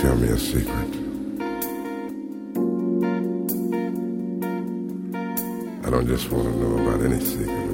tell me a secret. I don't just want to know about any secret